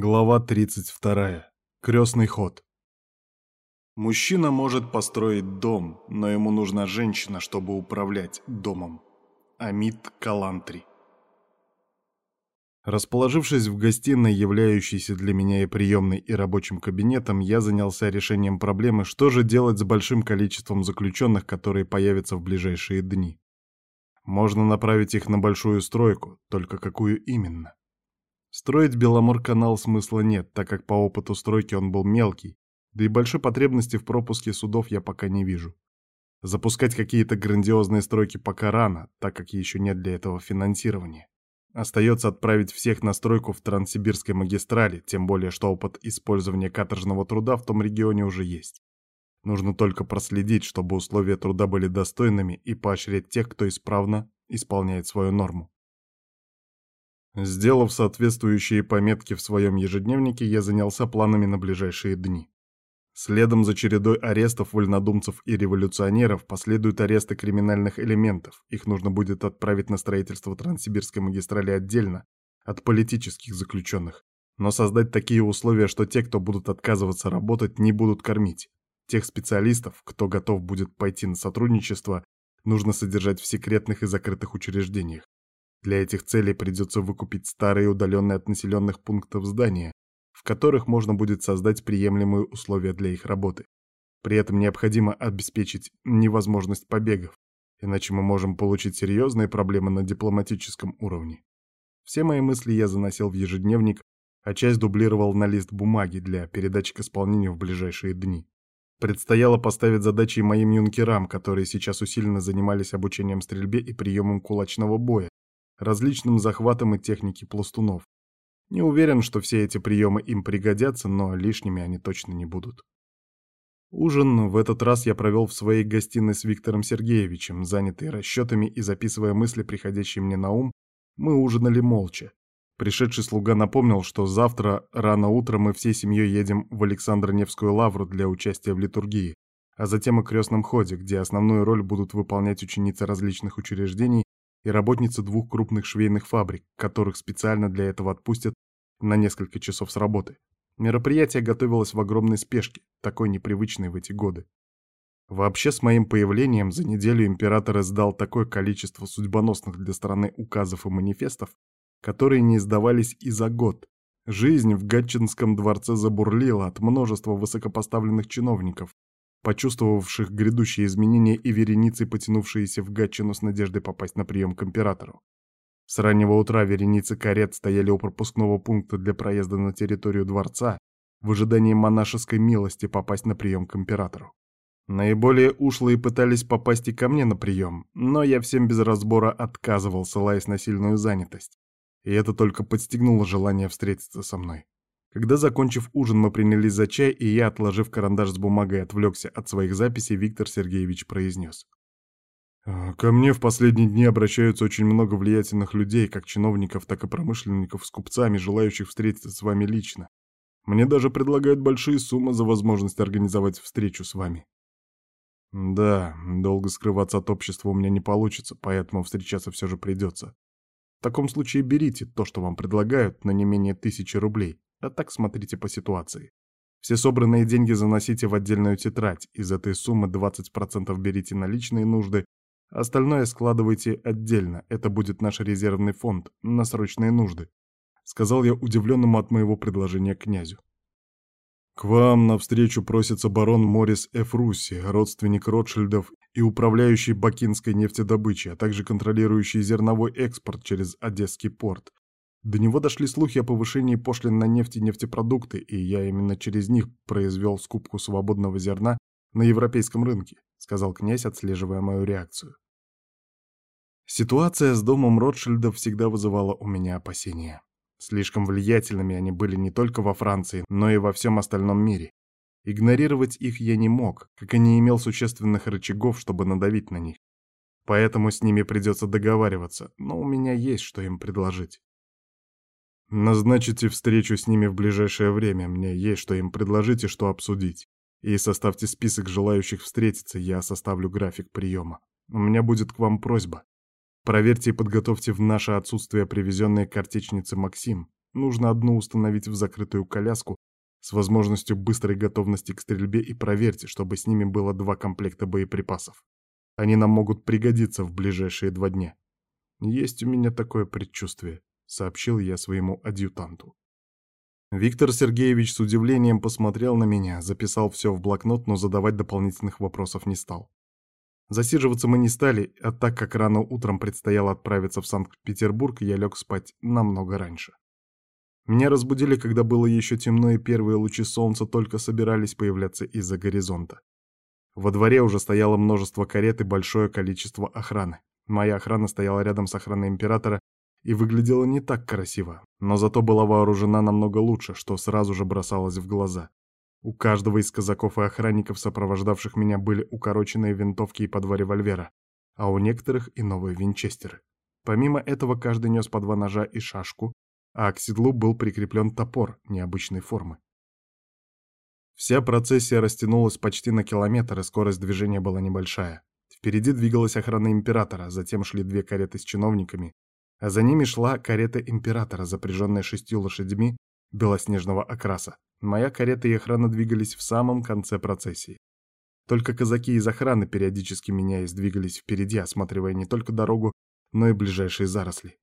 Глава 32. Крестный ход. Мужчина может построить дом, но ему нужна женщина, чтобы управлять домом. Амит Калантри. Расположившись в гостиной, являющейся для меня и приемной, и рабочим кабинетом, я занялся решением проблемы, что же делать с большим количеством заключенных, которые появятся в ближайшие дни. Можно направить их на большую стройку, только какую именно? Строить Беломор-канал смысла нет, так как по опыту стройки он был мелкий, да и большой потребности в пропуске судов я пока не вижу. Запускать какие-то грандиозные стройки пока рано, так как еще нет для этого финансирования. Остается отправить всех на стройку в Транссибирской магистрали, тем более что опыт использования каторжного труда в том регионе уже есть. Нужно только проследить, чтобы условия труда были достойными и поощрять тех, кто исправно исполняет свою норму. Сделав соответствующие пометки в своем ежедневнике, я занялся планами на ближайшие дни. Следом за чередой арестов вольнодумцев и революционеров последуют аресты криминальных элементов. Их нужно будет отправить на строительство Транссибирской магистрали отдельно от политических заключенных. Но создать такие условия, что те, кто будут отказываться работать, не будут кормить. Тех специалистов, кто готов будет пойти на сотрудничество, нужно содержать в секретных и закрытых учреждениях. Для этих целей придется выкупить старые удаленные от населенных пунктов здания, в которых можно будет создать приемлемые условия для их работы. При этом необходимо обеспечить невозможность побегов, иначе мы можем получить серьезные проблемы на дипломатическом уровне. Все мои мысли я заносил в ежедневник, а часть дублировал на лист бумаги для передачи к исполнению в ближайшие дни. Предстояло поставить задачи моим юнкерам, которые сейчас усиленно занимались обучением стрельбе и приемом кулачного боя, различным захватам и технике пластунов. Не уверен, что все эти приемы им пригодятся, но лишними они точно не будут. Ужин в этот раз я провел в своей гостиной с Виктором Сергеевичем, занятый расчетами и записывая мысли, приходящие мне на ум, мы ужинали молча. Пришедший слуга напомнил, что завтра рано утром мы всей семьей едем в Александро-Невскую лавру для участия в литургии, а затем и крестном ходе, где основную роль будут выполнять ученицы различных учреждений и работницы двух крупных швейных фабрик, которых специально для этого отпустят на несколько часов с работы. Мероприятие готовилось в огромной спешке, такой непривычной в эти годы. Вообще, с моим появлением за неделю император издал такое количество судьбоносных для страны указов и манифестов, которые не издавались и за год. Жизнь в Гатчинском дворце забурлила от множества высокопоставленных чиновников, почувствовавших грядущие изменения и вереницы, потянувшиеся в Гатчину с надеждой попасть на прием к императору. С раннего утра вереницы карет стояли у пропускного пункта для проезда на территорию дворца в ожидании монашеской милости попасть на прием к императору. Наиболее ушлые пытались попасть и ко мне на прием, но я всем без разбора отказывал, ссылаясь на сильную занятость. И это только подстегнуло желание встретиться со мной. Когда, закончив ужин, мы принялись за чай, и я, отложив карандаш с бумагой, отвлекся от своих записей, Виктор Сергеевич произнес. «Э, «Ко мне в последние дни обращаются очень много влиятельных людей, как чиновников, так и промышленников с купцами, желающих встретиться с вами лично. Мне даже предлагают большие суммы за возможность организовать встречу с вами». «Да, долго скрываться от общества у меня не получится, поэтому встречаться все же придется. В таком случае берите то, что вам предлагают, на не менее тысячи рублей. А так смотрите по ситуации. Все собранные деньги заносите в отдельную тетрадь. Из этой суммы 20% берите на личные нужды, остальное складывайте отдельно. Это будет наш резервный фонд на срочные нужды. Сказал я удивленному от моего предложения князю. К вам навстречу просится барон Морис Ф. Русси, родственник Ротшильдов и управляющий Бакинской нефтедобычей, а также контролирующий зерновой экспорт через Одесский порт, до него дошли слухи о повышении пошлин на нефть и нефтепродукты, и я именно через них произвел скупку свободного зерна на европейском рынке, сказал князь, отслеживая мою реакцию. Ситуация с домом Ротшильдов всегда вызывала у меня опасения. Слишком влиятельными они были не только во Франции, но и во всем остальном мире. Игнорировать их я не мог, как и не имел существенных рычагов, чтобы надавить на них. Поэтому с ними придется договариваться, но у меня есть что им предложить. Назначите встречу с ними в ближайшее время, мне есть что им предложить и что обсудить. И составьте список желающих встретиться, я составлю график приема. У меня будет к вам просьба. Проверьте и подготовьте в наше отсутствие привезенные картечницы Максим. Нужно одну установить в закрытую коляску с возможностью быстрой готовности к стрельбе и проверьте, чтобы с ними было два комплекта боеприпасов. Они нам могут пригодиться в ближайшие два дня. Есть у меня такое предчувствие, сообщил я своему адъютанту. Виктор Сергеевич с удивлением посмотрел на меня, записал все в блокнот, но задавать дополнительных вопросов не стал. Засиживаться мы не стали, а так как рано утром предстояло отправиться в Санкт-Петербург, я лег спать намного раньше. Меня разбудили, когда было еще темно, и первые лучи солнца только собирались появляться из-за горизонта. Во дворе уже стояло множество карет и большое количество охраны. Моя охрана стояла рядом с охраной императора и выглядела не так красиво, но зато была вооружена намного лучше, что сразу же бросалось в глаза. У каждого из казаков и охранников, сопровождавших меня, были укороченные винтовки и по два револьвера, а у некоторых и новые винчестеры. Помимо этого, каждый нес по два ножа и шашку, а к седлу был прикреплен топор необычной формы. Вся процессия растянулась почти на километр, и скорость движения была небольшая. Впереди двигалась охрана императора, затем шли две кареты с чиновниками, а за ними шла карета императора, запряженная шестью лошадьми белоснежного окраса. Моя карета и охрана двигались в самом конце процессии. Только казаки из охраны, периодически меняясь, двигались впереди, осматривая не только дорогу, но и ближайшие заросли.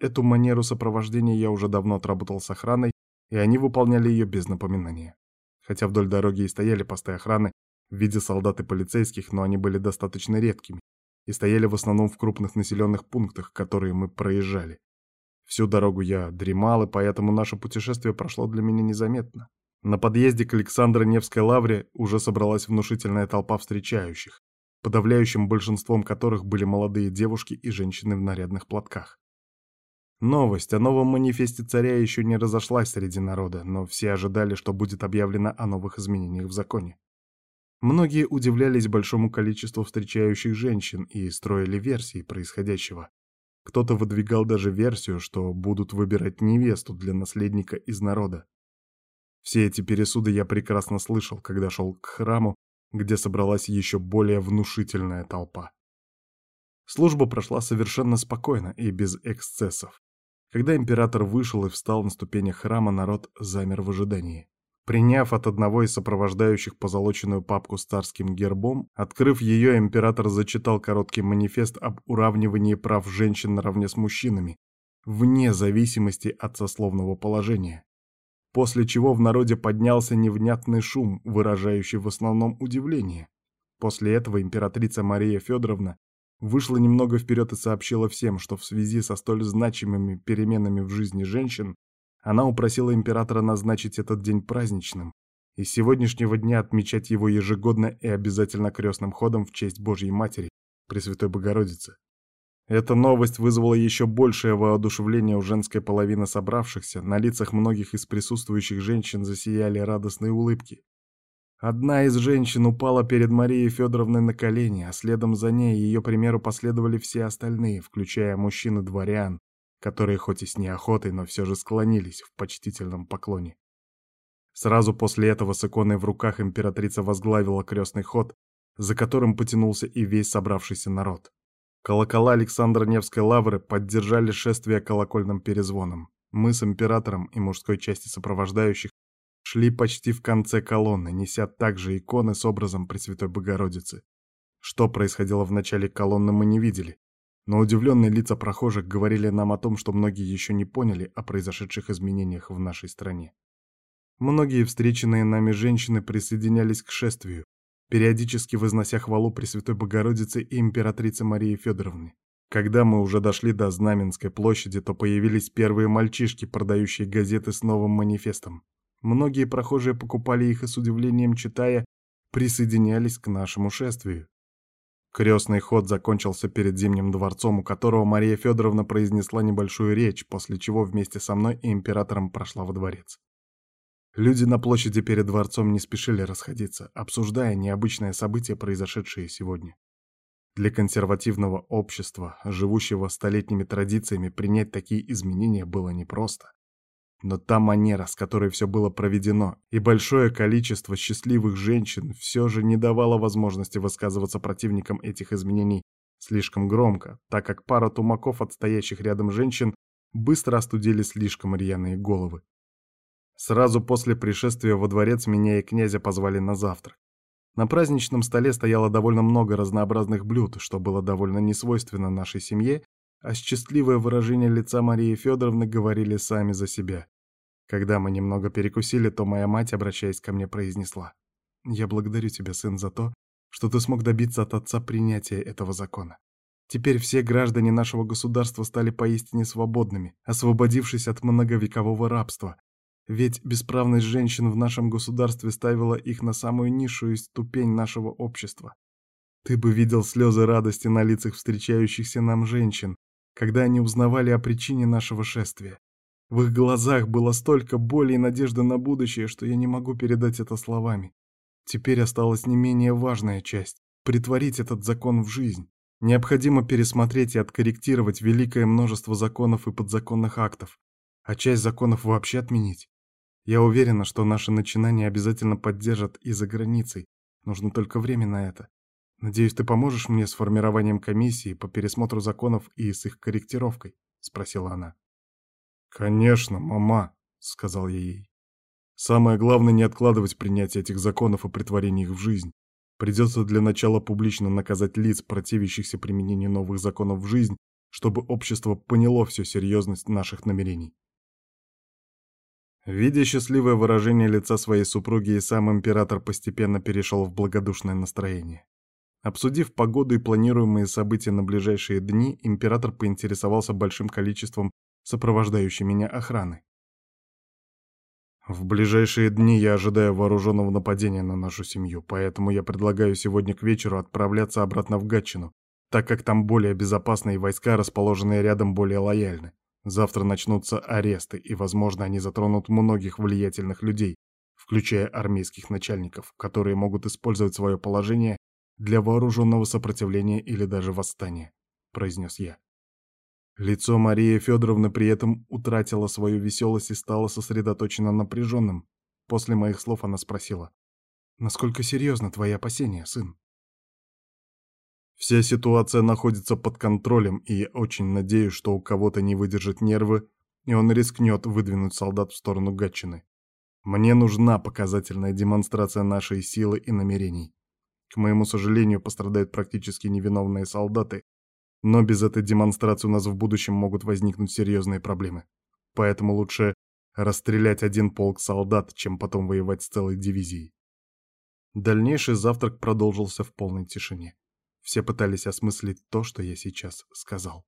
Эту манеру сопровождения я уже давно отработал с охраной, и они выполняли ее без напоминания. Хотя вдоль дороги и стояли посты охраны в виде солдат и полицейских, но они были достаточно редкими, и стояли в основном в крупных населенных пунктах, которые мы проезжали. Всю дорогу я дремал, и поэтому наше путешествие прошло для меня незаметно. На подъезде к Александро-Невской лавре уже собралась внушительная толпа встречающих, подавляющим большинством которых были молодые девушки и женщины в нарядных платках. Новость о новом манифесте царя еще не разошлась среди народа, но все ожидали, что будет объявлено о новых изменениях в законе. Многие удивлялись большому количеству встречающих женщин и строили версии происходящего. Кто-то выдвигал даже версию, что будут выбирать невесту для наследника из народа. Все эти пересуды я прекрасно слышал, когда шел к храму, где собралась еще более внушительная толпа. Служба прошла совершенно спокойно и без эксцессов. Когда император вышел и встал на ступенях храма, народ замер в ожидании. Приняв от одного из сопровождающих позолоченную папку с царским гербом, открыв ее, император зачитал короткий манифест об уравнивании прав женщин наравне с мужчинами, вне зависимости от сословного положения. После чего в народе поднялся невнятный шум, выражающий в основном удивление. После этого императрица Мария Федоровна вышла немного вперед и сообщила всем, что в связи со столь значимыми переменами в жизни женщин она упросила императора назначить этот день праздничным и с сегодняшнего дня отмечать его ежегодно и обязательно крестным ходом в честь Божьей Матери, Пресвятой Богородицы. Эта новость вызвала еще большее воодушевление у женской половины собравшихся, на лицах многих из присутствующих женщин засияли радостные улыбки. Одна из женщин упала перед Марией Федоровной на колени, а следом за ней ее примеру последовали все остальные, включая мужчин и дворян, которые хоть и с неохотой, но все же склонились в почтительном поклоне. Сразу после этого с иконой в руках императрица возглавила крестный ход, за которым потянулся и весь собравшийся народ. Колокола Александра Невской лавры поддержали шествие колокольным перезвоном. Мы с императором и мужской части сопровождающих шли почти в конце колонны, неся также иконы с образом Пресвятой Богородицы. Что происходило в начале колонны мы не видели, но удивленные лица прохожих говорили нам о том, что многие еще не поняли о произошедших изменениях в нашей стране. Многие встреченные нами женщины присоединялись к шествию, периодически вознося хвалу Пресвятой Богородице и императрице Марии Федоровне. Когда мы уже дошли до Знаменской площади, то появились первые мальчишки, продающие газеты с новым манифестом. Многие прохожие покупали их и с удивлением читая, присоединялись к нашему шествию. Крестный ход закончился перед Зимним дворцом, у которого Мария Федоровна произнесла небольшую речь, после чего вместе со мной и императором прошла во дворец. Люди на площади перед дворцом не спешили расходиться, обсуждая необычное событие, произошедшее сегодня. Для консервативного общества, живущего столетними традициями, принять такие изменения было непросто. Но та манера, с которой все было проведено, и большое количество счастливых женщин все же не давало возможности высказываться противникам этих изменений слишком громко, так как пара тумаков от стоящих рядом женщин быстро остудили слишком рьяные головы. Сразу после пришествия во дворец меня и князя позвали на завтрак. На праздничном столе стояло довольно много разнообразных блюд, что было довольно несвойственно нашей семье, а счастливое выражение лица Марии Федоровны говорили сами за себя. Когда мы немного перекусили, то моя мать, обращаясь ко мне, произнесла. «Я благодарю тебя, сын, за то, что ты смог добиться от отца принятия этого закона. Теперь все граждане нашего государства стали поистине свободными, освободившись от многовекового рабства, ведь бесправность женщин в нашем государстве ставила их на самую низшую ступень нашего общества. Ты бы видел слезы радости на лицах встречающихся нам женщин, когда они узнавали о причине нашего шествия. В их глазах было столько боли и надежды на будущее, что я не могу передать это словами. Теперь осталась не менее важная часть — притворить этот закон в жизнь. Необходимо пересмотреть и откорректировать великое множество законов и подзаконных актов, а часть законов вообще отменить. Я уверена, что наши начинания обязательно поддержат и за границей. Нужно только время на это. Надеюсь, ты поможешь мне с формированием комиссии по пересмотру законов и с их корректировкой?» — спросила она. «Конечно, мама», — сказал я ей. «Самое главное не откладывать принятие этих законов и притворение их в жизнь. Придется для начала публично наказать лиц, противящихся применению новых законов в жизнь, чтобы общество поняло всю серьезность наших намерений. Видя счастливое выражение лица своей супруги, и сам император постепенно перешел в благодушное настроение. Обсудив погоду и планируемые события на ближайшие дни, император поинтересовался большим количеством сопровождающей меня охраны. В ближайшие дни я ожидаю вооруженного нападения на нашу семью, поэтому я предлагаю сегодня к вечеру отправляться обратно в Гатчину, так как там более безопасные войска, расположенные рядом, более лояльны. Завтра начнутся аресты, и, возможно, они затронут многих влиятельных людей, включая армейских начальников, которые могут использовать свое положение для вооруженного сопротивления или даже восстания», — произнес я. Лицо Марии Федоровны при этом утратило свою веселость и стало сосредоточенно напряженным. После моих слов она спросила, «Насколько серьезно твои опасения, сын?» Вся ситуация находится под контролем, и я очень надеюсь, что у кого-то не выдержит нервы, и он рискнет выдвинуть солдат в сторону Гатчины. Мне нужна показательная демонстрация нашей силы и намерений. К моему сожалению, пострадают практически невиновные солдаты, но без этой демонстрации у нас в будущем могут возникнуть серьезные проблемы. Поэтому лучше расстрелять один полк солдат, чем потом воевать с целой дивизией. Дальнейший завтрак продолжился в полной тишине. Все пытались осмыслить то, что я сейчас сказал.